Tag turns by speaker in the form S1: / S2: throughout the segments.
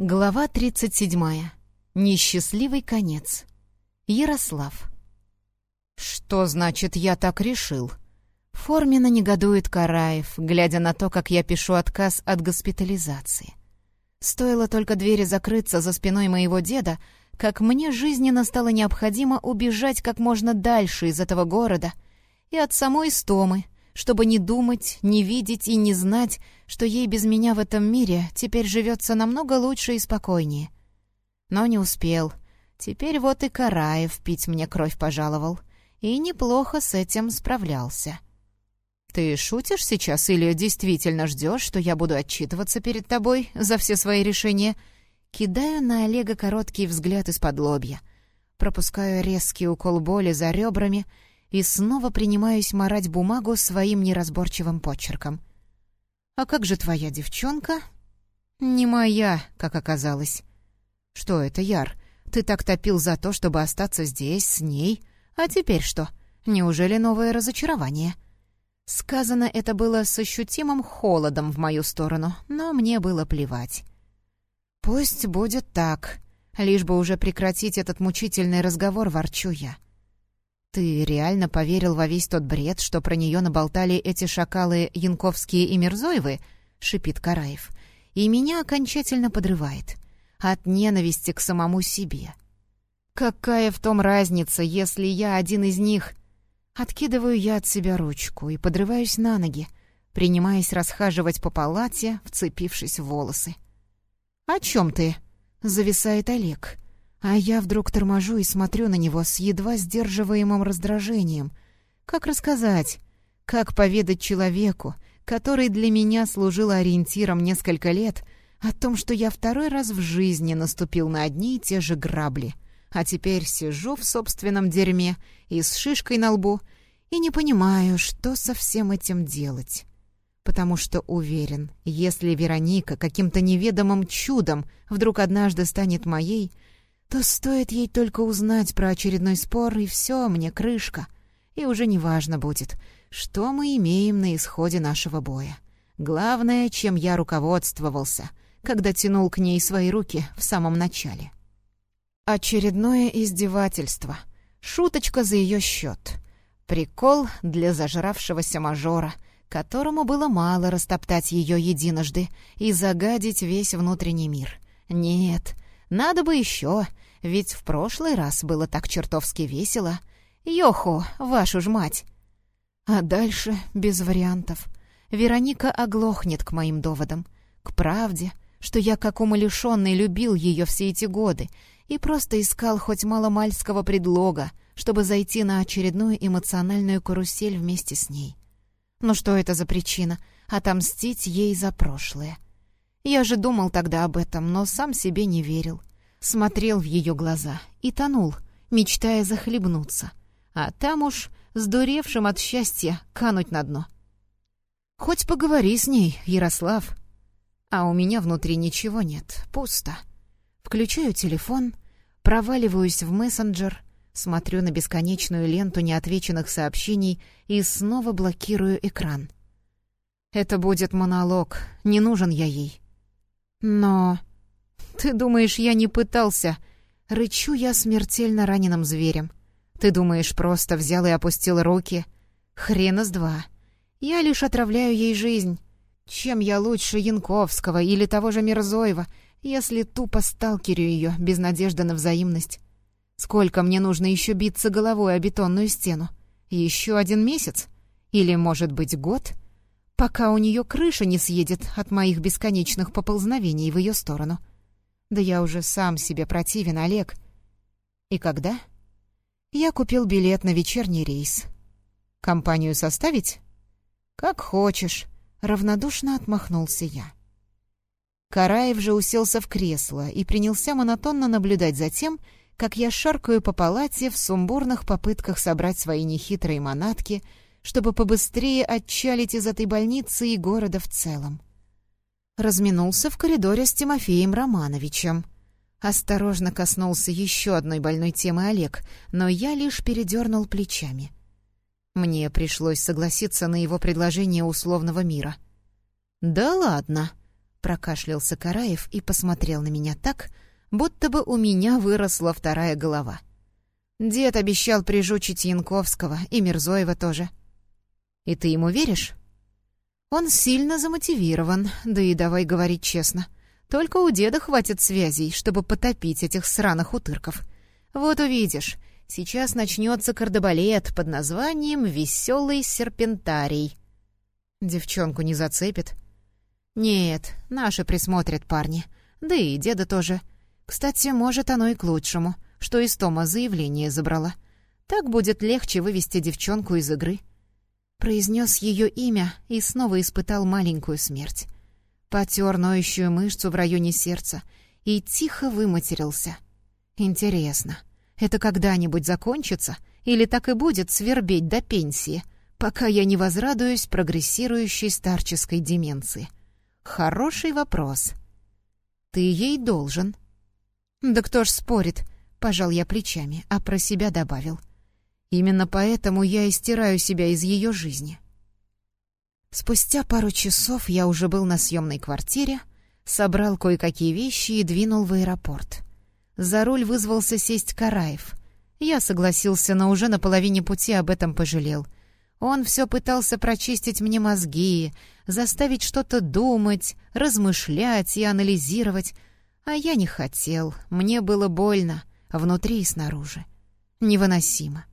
S1: Глава 37. Несчастливый конец. Ярослав. «Что значит «я так решил»?» Форменно негодует Караев, глядя на то, как я пишу отказ от госпитализации. Стоило только двери закрыться за спиной моего деда, как мне жизненно стало необходимо убежать как можно дальше из этого города и от самой Стомы, чтобы не думать, не видеть и не знать, что ей без меня в этом мире теперь живется намного лучше и спокойнее. Но не успел. Теперь вот и Караев пить мне кровь пожаловал. И неплохо с этим справлялся. «Ты шутишь сейчас или действительно ждешь, что я буду отчитываться перед тобой за все свои решения?» Кидаю на Олега короткий взгляд из-под лобья. Пропускаю резкий укол боли за ребрами — и снова принимаюсь марать бумагу своим неразборчивым почерком. «А как же твоя девчонка?» «Не моя, как оказалось». «Что это, Яр? Ты так топил за то, чтобы остаться здесь, с ней? А теперь что? Неужели новое разочарование?» Сказано это было с ощутимым холодом в мою сторону, но мне было плевать. «Пусть будет так, лишь бы уже прекратить этот мучительный разговор, ворчу я. «Ты реально поверил во весь тот бред, что про нее наболтали эти шакалы Янковские и Мирзоевы?» — шипит Караев. «И меня окончательно подрывает. От ненависти к самому себе. Какая в том разница, если я один из них?» Откидываю я от себя ручку и подрываюсь на ноги, принимаясь расхаживать по палате, вцепившись в волосы. «О чем ты?» — зависает Олег. А я вдруг торможу и смотрю на него с едва сдерживаемым раздражением. Как рассказать? Как поведать человеку, который для меня служил ориентиром несколько лет, о том, что я второй раз в жизни наступил на одни и те же грабли, а теперь сижу в собственном дерьме и с шишкой на лбу и не понимаю, что со всем этим делать. Потому что уверен, если Вероника каким-то неведомым чудом вдруг однажды станет моей — то стоит ей только узнать про очередной спор, и все, мне крышка. И уже не важно будет, что мы имеем на исходе нашего боя. Главное, чем я руководствовался, когда тянул к ней свои руки в самом начале. Очередное издевательство. Шуточка за ее счет. Прикол для зажравшегося мажора, которому было мало растоптать ее единожды и загадить весь внутренний мир. Нет, — надо бы еще, ведь в прошлый раз было так чертовски весело. Йохо, вашу ж мать! А дальше без вариантов. Вероника оглохнет к моим доводам, к правде, что я как умалишенный любил ее все эти годы и просто искал хоть маломальского предлога, чтобы зайти на очередную эмоциональную карусель вместе с ней. Ну что это за причина? Отомстить ей за прошлое. Я же думал тогда об этом, но сам себе не верил. Смотрел в ее глаза и тонул, мечтая захлебнуться. А там уж, сдуревшим от счастья, кануть на дно. «Хоть поговори с ней, Ярослав». А у меня внутри ничего нет, пусто. Включаю телефон, проваливаюсь в мессенджер, смотрю на бесконечную ленту неотвеченных сообщений и снова блокирую экран. Это будет монолог, не нужен я ей. Но... Ты думаешь, я не пытался? Рычу я смертельно раненым зверем. Ты думаешь, просто взял и опустил руки? Хрена с два. Я лишь отравляю ей жизнь. Чем я лучше Янковского или того же Мирзоева, если тупо сталкерю ее без надежды на взаимность? Сколько мне нужно еще биться головой о бетонную стену? Еще один месяц? Или, может быть, год?» Пока у нее крыша не съедет от моих бесконечных поползновений в ее сторону. Да я уже сам себе противен, Олег. И когда? Я купил билет на вечерний рейс. Компанию составить? Как хочешь, равнодушно отмахнулся я. Караев же уселся в кресло и принялся монотонно наблюдать за тем, как я шаркаю по палате в сумбурных попытках собрать свои нехитрые манатки — чтобы побыстрее отчалить из этой больницы и города в целом. Разминулся в коридоре с Тимофеем Романовичем. Осторожно коснулся еще одной больной темы Олег, но я лишь передернул плечами. Мне пришлось согласиться на его предложение условного мира. «Да ладно!» Прокашлялся Караев и посмотрел на меня так, будто бы у меня выросла вторая голова. Дед обещал прижучить Янковского и Мирзоева тоже. И ты ему веришь? Он сильно замотивирован, да и давай говорить честно. Только у деда хватит связей, чтобы потопить этих сраных утырков. Вот увидишь, сейчас начнется кардебалет под названием «Веселый серпентарий». Девчонку не зацепит? Нет, наши присмотрят парни. Да и деда тоже. Кстати, может, оно и к лучшему, что из Тома заявление забрала. Так будет легче вывести девчонку из игры. Произнес ее имя и снова испытал маленькую смерть. Потер ноющую мышцу в районе сердца и тихо выматерился. Интересно, это когда-нибудь закончится или так и будет свербеть до пенсии, пока я не возрадуюсь прогрессирующей старческой деменции? Хороший вопрос. Ты ей должен. Да кто ж спорит, пожал я плечами, а про себя добавил. Именно поэтому я и стираю себя из ее жизни. Спустя пару часов я уже был на съемной квартире, собрал кое-какие вещи и двинул в аэропорт. За руль вызвался сесть Караев. Я согласился, но уже на половине пути об этом пожалел. Он все пытался прочистить мне мозги, заставить что-то думать, размышлять и анализировать, а я не хотел, мне было больно, внутри и снаружи. Невыносимо.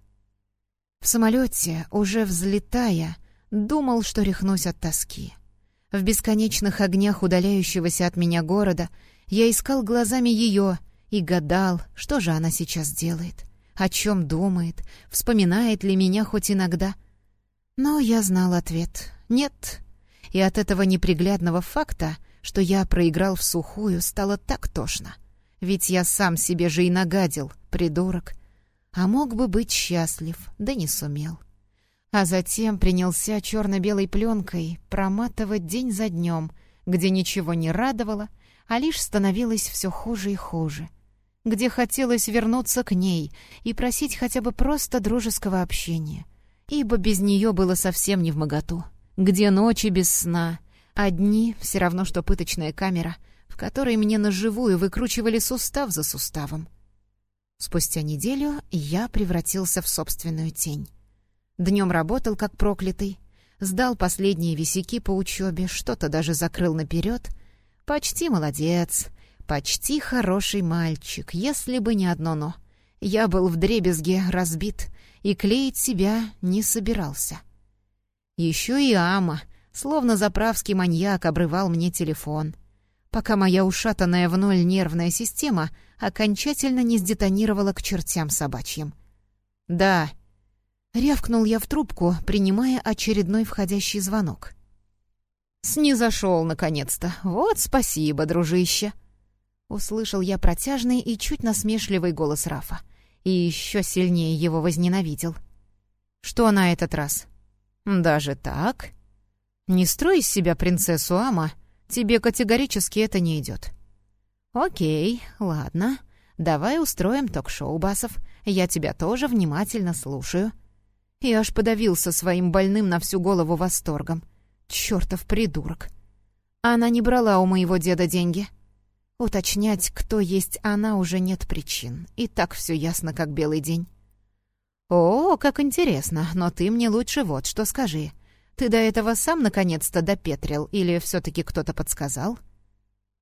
S1: В самолете, уже взлетая, думал, что рехнусь от тоски. В бесконечных огнях удаляющегося от меня города я искал глазами ее и гадал, что же она сейчас делает, о чем думает, вспоминает ли меня хоть иногда. Но я знал ответ — нет. И от этого неприглядного факта, что я проиграл в сухую, стало так тошно. Ведь я сам себе же и нагадил, придурок — а мог бы быть счастлив, да не сумел. А затем принялся черно-белой пленкой проматывать день за днем, где ничего не радовало, а лишь становилось все хуже и хуже, где хотелось вернуться к ней и просить хотя бы просто дружеского общения, ибо без нее было совсем не в моготу, где ночи без сна, а дни все равно, что пыточная камера, в которой мне наживую выкручивали сустав за суставом. Спустя неделю я превратился в собственную тень. Днем работал как проклятый, сдал последние висяки по учебе, что-то даже закрыл наперед. Почти молодец, почти хороший мальчик, если бы не одно «но». Я был вдребезге разбит и клеить себя не собирался. Еще и Ама, словно заправский маньяк, обрывал мне телефон — пока моя ушатанная в ноль нервная система окончательно не сдетонировала к чертям собачьим. «Да», — рявкнул я в трубку, принимая очередной входящий звонок. «Снизошел, наконец-то. Вот спасибо, дружище!» Услышал я протяжный и чуть насмешливый голос Рафа. И еще сильнее его возненавидел. «Что на этот раз?» «Даже так?» «Не строй из себя принцессу Ама», Тебе категорически это не идет. Окей, ладно. Давай устроим ток-шоу, Басов. Я тебя тоже внимательно слушаю. И аж подавился своим больным на всю голову восторгом. Чёртов придурок. Она не брала у моего деда деньги. Уточнять, кто есть она, уже нет причин. И так все ясно, как белый день. «О, как интересно, но ты мне лучше вот что скажи. Ты до этого сам наконец-то допетрил или все-таки кто-то подсказал?»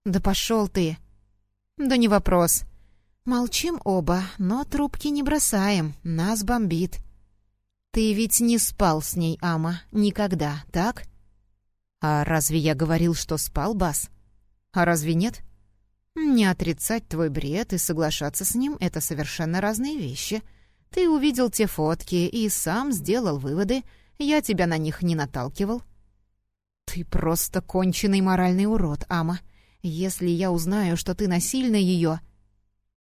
S1: «Да пошел ты!» «Да не вопрос. Молчим оба, но трубки не бросаем, нас бомбит. Ты ведь не спал с ней, Ама, никогда, так?» «А разве я говорил, что спал, Бас? А разве нет?» «Не отрицать твой бред и соглашаться с ним — это совершенно разные вещи. Ты увидел те фотки и сам сделал выводы, я тебя на них не наталкивал». «Ты просто конченый моральный урод, Ама. Если я узнаю, что ты насильно ее...»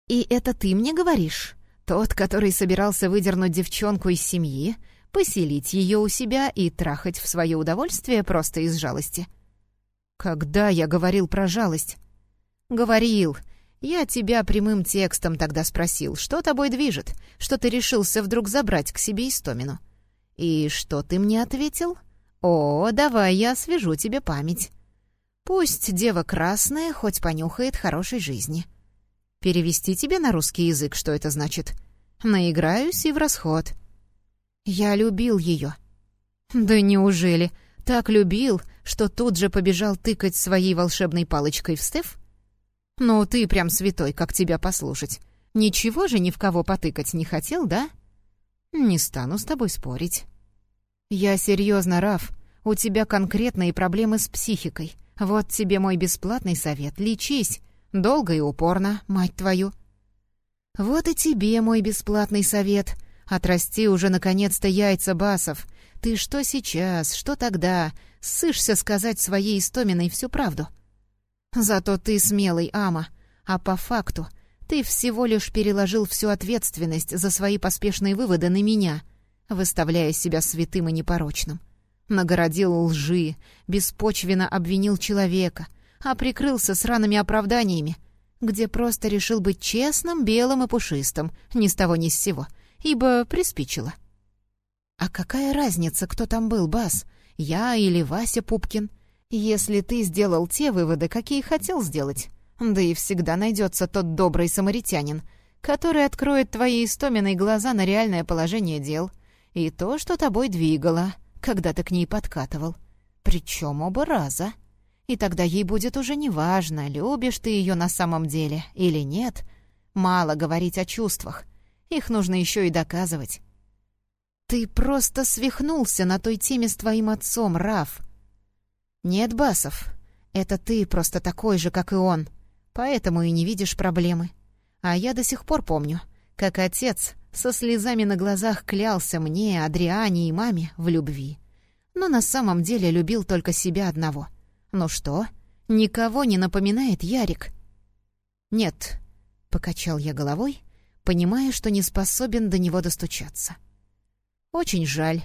S1: «И это ты мне говоришь? Тот, который собирался выдернуть девчонку из семьи, поселить ее у себя и трахать в свое удовольствие просто из жалости?» «Когда я говорил про жалость?» «Говорил. Я тебя прямым текстом тогда спросил, что тобой движет, что ты решился вдруг забрать к себе Истомину. «И что ты мне ответил?» «О, давай я освежу тебе память». Пусть дева красная, хоть понюхает хорошей жизни. Перевести тебе на русский язык, что это значит? Наиграюсь и в расход. Я любил ее. Да неужели? Так любил, что тут же побежал тыкать своей волшебной палочкой в Стеф? Ну, ты прям святой, как тебя послушать. Ничего же ни в кого потыкать не хотел, да? Не стану с тобой спорить. Я серьезно, Раф. У тебя конкретные проблемы с психикой. Вот тебе мой бесплатный совет. Лечись. Долго и упорно, мать твою. Вот и тебе мой бесплатный совет. Отрасти уже наконец-то яйца басов. Ты что сейчас, что тогда? Сышься сказать своей Истоминой всю правду. Зато ты смелый, Ама. А по факту ты всего лишь переложил всю ответственность за свои поспешные выводы на меня, выставляя себя святым и непорочным. Нагородил лжи, беспочвенно обвинил человека, а прикрылся сраными оправданиями, где просто решил быть честным, белым и пушистым, ни с того ни с сего, ибо приспичило. А какая разница, кто там был, Бас, я или Вася Пупкин, если ты сделал те выводы, какие хотел сделать? Да и всегда найдется тот добрый самаритянин, который откроет твои истоменные глаза на реальное положение дел и то, что тобой двигало — когда ты к ней подкатывал. Причем оба раза. И тогда ей будет уже неважно, любишь ты ее на самом деле или нет. Мало говорить о чувствах. Их нужно еще и доказывать. Ты просто свихнулся на той теме с твоим отцом, Раф. Нет, Басов, это ты просто такой же, как и он. Поэтому и не видишь проблемы. А я до сих пор помню, как отец со слезами на глазах клялся мне, Адриане и маме в любви. Но на самом деле любил только себя одного. Ну что, никого не напоминает Ярик? «Нет», — покачал я головой, понимая, что не способен до него достучаться. «Очень жаль.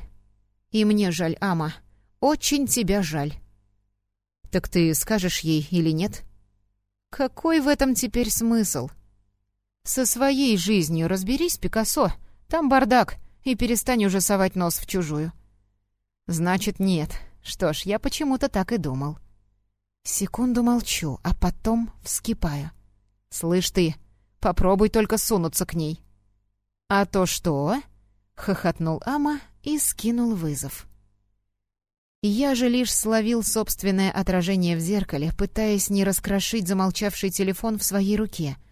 S1: И мне жаль, Ама. Очень тебя жаль». «Так ты скажешь ей или нет?» «Какой в этом теперь смысл?» «Со своей жизнью разберись, Пикассо. Там бардак, и перестань уже совать нос в чужую». «Значит, нет. Что ж, я почему-то так и думал». Секунду молчу, а потом вскипаю. «Слышь ты, попробуй только сунуться к ней». «А то что?» — хохотнул Ама и скинул вызов. Я же лишь словил собственное отражение в зеркале, пытаясь не раскрошить замолчавший телефон в своей руке —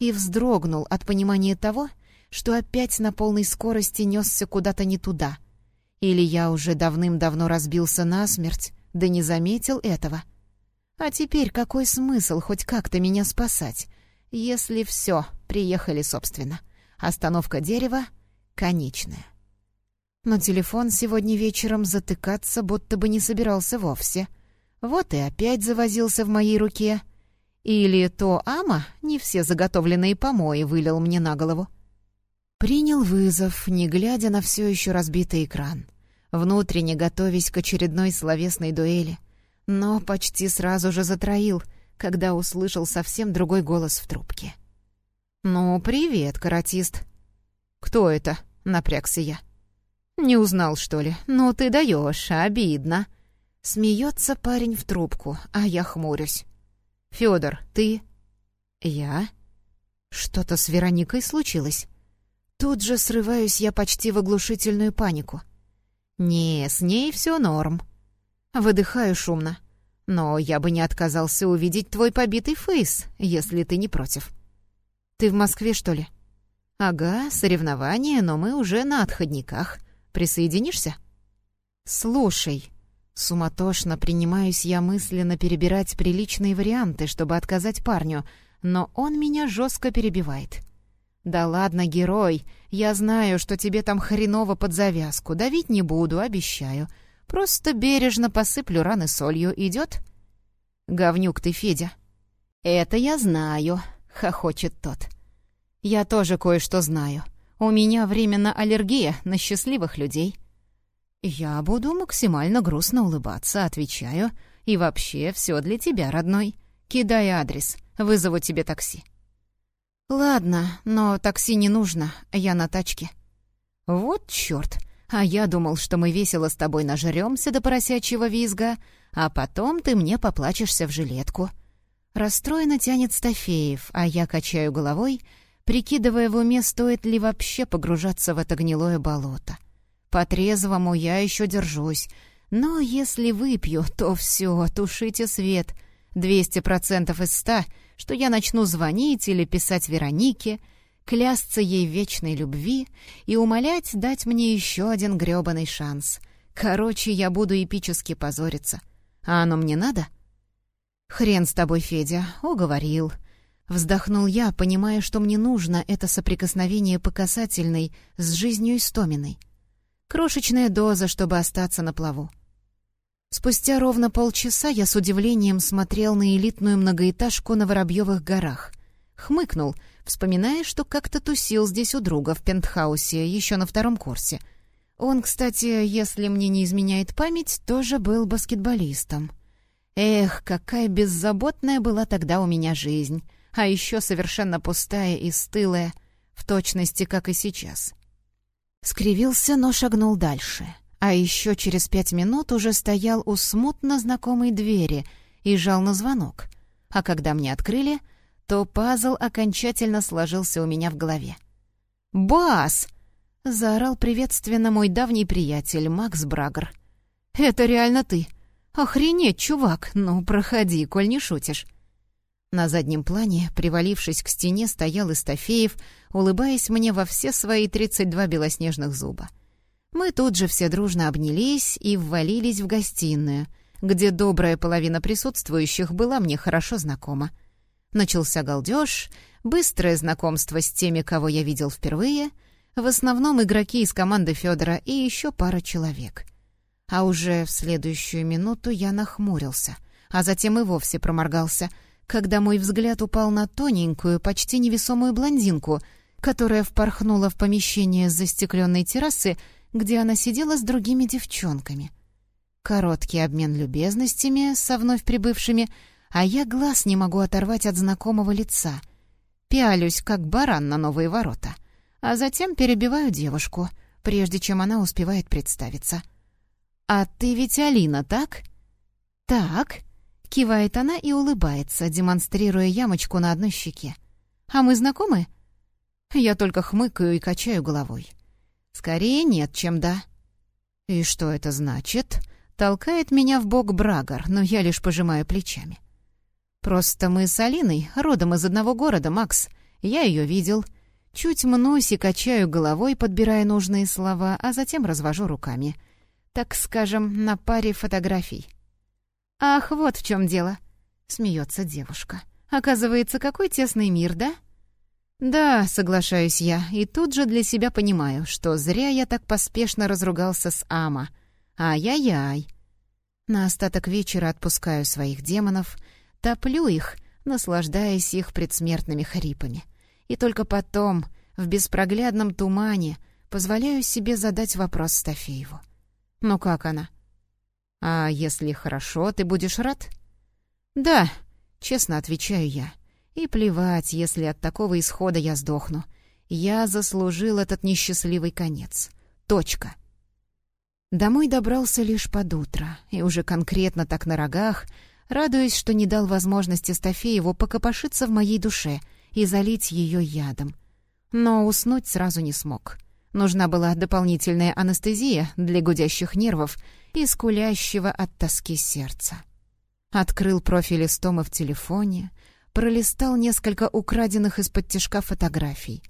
S1: и вздрогнул от понимания того, что опять на полной скорости несся куда-то не туда. Или я уже давным-давно разбился насмерть, да не заметил этого. А теперь какой смысл хоть как-то меня спасать, если все, приехали собственно. Остановка дерева конечная. Но телефон сегодня вечером затыкаться будто бы не собирался вовсе. Вот и опять завозился в моей руке — или то Ама не все заготовленные помои вылил мне на голову. Принял вызов, не глядя на все еще разбитый экран, внутренне готовясь к очередной словесной дуэли, но почти сразу же затроил, когда услышал совсем другой голос в трубке. «Ну, привет, каратист». «Кто это?» — напрягся я. «Не узнал, что ли? Ну, ты даешь, обидно». Смеется парень в трубку, а я хмурюсь. Федор, ты...» «Я?» «Что-то с Вероникой случилось?» Тут же срываюсь я почти в оглушительную панику. «Не, с ней все норм». Выдыхаю шумно. «Но я бы не отказался увидеть твой побитый фейс, если ты не против». «Ты в Москве, что ли?» «Ага, соревнования, но мы уже на отходниках. Присоединишься?» «Слушай», Суматошно принимаюсь я мысленно перебирать приличные варианты, чтобы отказать парню, но он меня жестко перебивает. «Да ладно, герой, я знаю, что тебе там хреново под завязку, давить не буду, обещаю. Просто бережно посыплю раны солью, идет?» «Говнюк ты, Федя». «Это я знаю», — хохочет тот. «Я тоже кое-что знаю. У меня временно аллергия на счастливых людей». «Я буду максимально грустно улыбаться, отвечаю. И вообще все для тебя, родной. Кидай адрес, вызову тебе такси». «Ладно, но такси не нужно, я на тачке». «Вот чёрт! А я думал, что мы весело с тобой нажрёмся до поросячьего визга, а потом ты мне поплачешься в жилетку». Расстроенно тянет Стафеев, а я качаю головой, прикидывая в уме, стоит ли вообще погружаться в это гнилое болото. По-трезвому я еще держусь, но если выпью, то все, тушите свет. Двести процентов из ста, что я начну звонить или писать Веронике, клясться ей вечной любви и умолять дать мне еще один грёбаный шанс. Короче, я буду эпически позориться. А оно мне надо? Хрен с тобой, Федя, уговорил. Вздохнул я, понимая, что мне нужно это соприкосновение по касательной с жизнью Истоминой. Крошечная доза, чтобы остаться на плаву. Спустя ровно полчаса я с удивлением смотрел на элитную многоэтажку на Воробьевых горах. Хмыкнул, вспоминая, что как-то тусил здесь у друга в пентхаусе еще на втором курсе. Он, кстати, если мне не изменяет память, тоже был баскетболистом. Эх, какая беззаботная была тогда у меня жизнь, а еще совершенно пустая и стылая, в точности, как и сейчас. Скривился, но шагнул дальше — а еще через пять минут уже стоял у смутно знакомой двери и жал на звонок. А когда мне открыли, то пазл окончательно сложился у меня в голове. «Бас!» — заорал приветственно мой давний приятель Макс Брагер. «Это реально ты? Охренеть, чувак! Ну, проходи, коль не шутишь!» На заднем плане, привалившись к стене, стоял Истафеев, улыбаясь мне во все свои тридцать два белоснежных зуба. Мы тут же все дружно обнялись и ввалились в гостиную, где добрая половина присутствующих была мне хорошо знакома. Начался галдеж, быстрое знакомство с теми, кого я видел впервые, в основном игроки из команды Федора и еще пара человек. А уже в следующую минуту я нахмурился, а затем и вовсе проморгался, когда мой взгляд упал на тоненькую, почти невесомую блондинку, которая впорхнула в помещение с застекленной террасы где она сидела с другими девчонками. Короткий обмен любезностями со вновь прибывшими, а я глаз не могу оторвать от знакомого лица. Пялюсь, как баран на новые ворота, а затем перебиваю девушку, прежде чем она успевает представиться. «А ты ведь Алина, так?» «Так», — кивает она и улыбается, демонстрируя ямочку на одной щеке. «А мы знакомы?» Я только хмыкаю и качаю головой. Скорее нет, чем да. И что это значит? Толкает меня в бок Брагар, но я лишь пожимаю плечами. Просто мы с Алиной родом из одного города, Макс. Я ее видел. Чуть мнусь и качаю головой, подбирая нужные слова, а затем развожу руками. Так скажем, на паре фотографий. «Ах, вот в чем дело!» — смеется девушка. «Оказывается, какой тесный мир, да?» «Да», — соглашаюсь я, и тут же для себя понимаю, что зря я так поспешно разругался с Ама. Ай-яй-яй. На остаток вечера отпускаю своих демонов, топлю их, наслаждаясь их предсмертными хрипами. И только потом, в беспроглядном тумане, позволяю себе задать вопрос Стафееву. «Ну как она?» «А если хорошо, ты будешь рад?» «Да», — честно отвечаю я. И плевать, если от такого исхода я сдохну. Я заслужил этот несчастливый конец. Точка. Домой добрался лишь под утро, и уже конкретно так на рогах, радуясь, что не дал возможности Стафееву покопошиться в моей душе и залить ее ядом. Но уснуть сразу не смог. Нужна была дополнительная анестезия для гудящих нервов и скулящего от тоски сердца. Открыл профиль Истома в телефоне, пролистал несколько украденных из-под тяжка фотографий.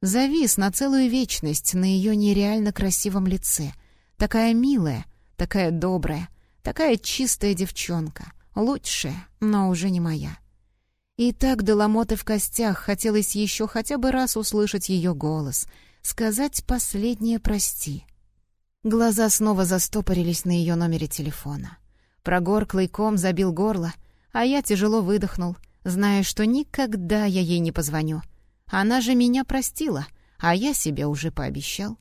S1: Завис на целую вечность на ее нереально красивом лице. Такая милая, такая добрая, такая чистая девчонка. Лучшая, но уже не моя. И так до ломоты в костях хотелось еще хотя бы раз услышать ее голос, сказать последнее «прости». Глаза снова застопорились на ее номере телефона. Прогорклый ком забил горло, а я тяжело выдохнул — зная, что никогда я ей не позвоню. Она же меня простила, а я себе уже пообещал.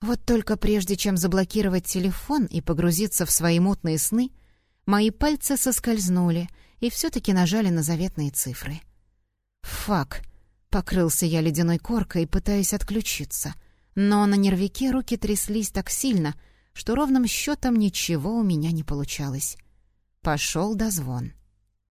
S1: Вот только прежде чем заблокировать телефон и погрузиться в свои мутные сны, мои пальцы соскользнули и все-таки нажали на заветные цифры. «Фак!» — покрылся я ледяной коркой, пытаясь отключиться. Но на нервике руки тряслись так сильно, что ровным счетом ничего у меня не получалось. Пошел дозвон.